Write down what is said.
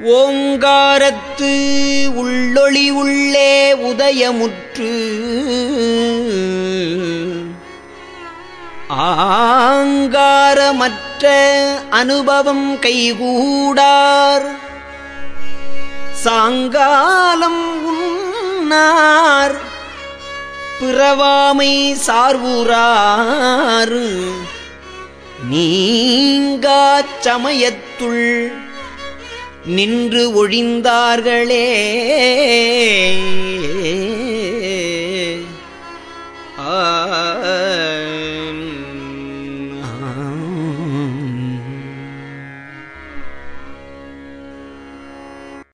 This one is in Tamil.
ஓங்காரத்து உள்ளொளி உள்ளே உதயமுற்று. ஆங்காரமற்ற அனுபவம் கைகூடார். சாங்காலம் உன்னார் பிறவாமை சார்வுறாறு. நீங்காச் சமயத்துள் நின்று ஒழிந்தார்களே. ஆ.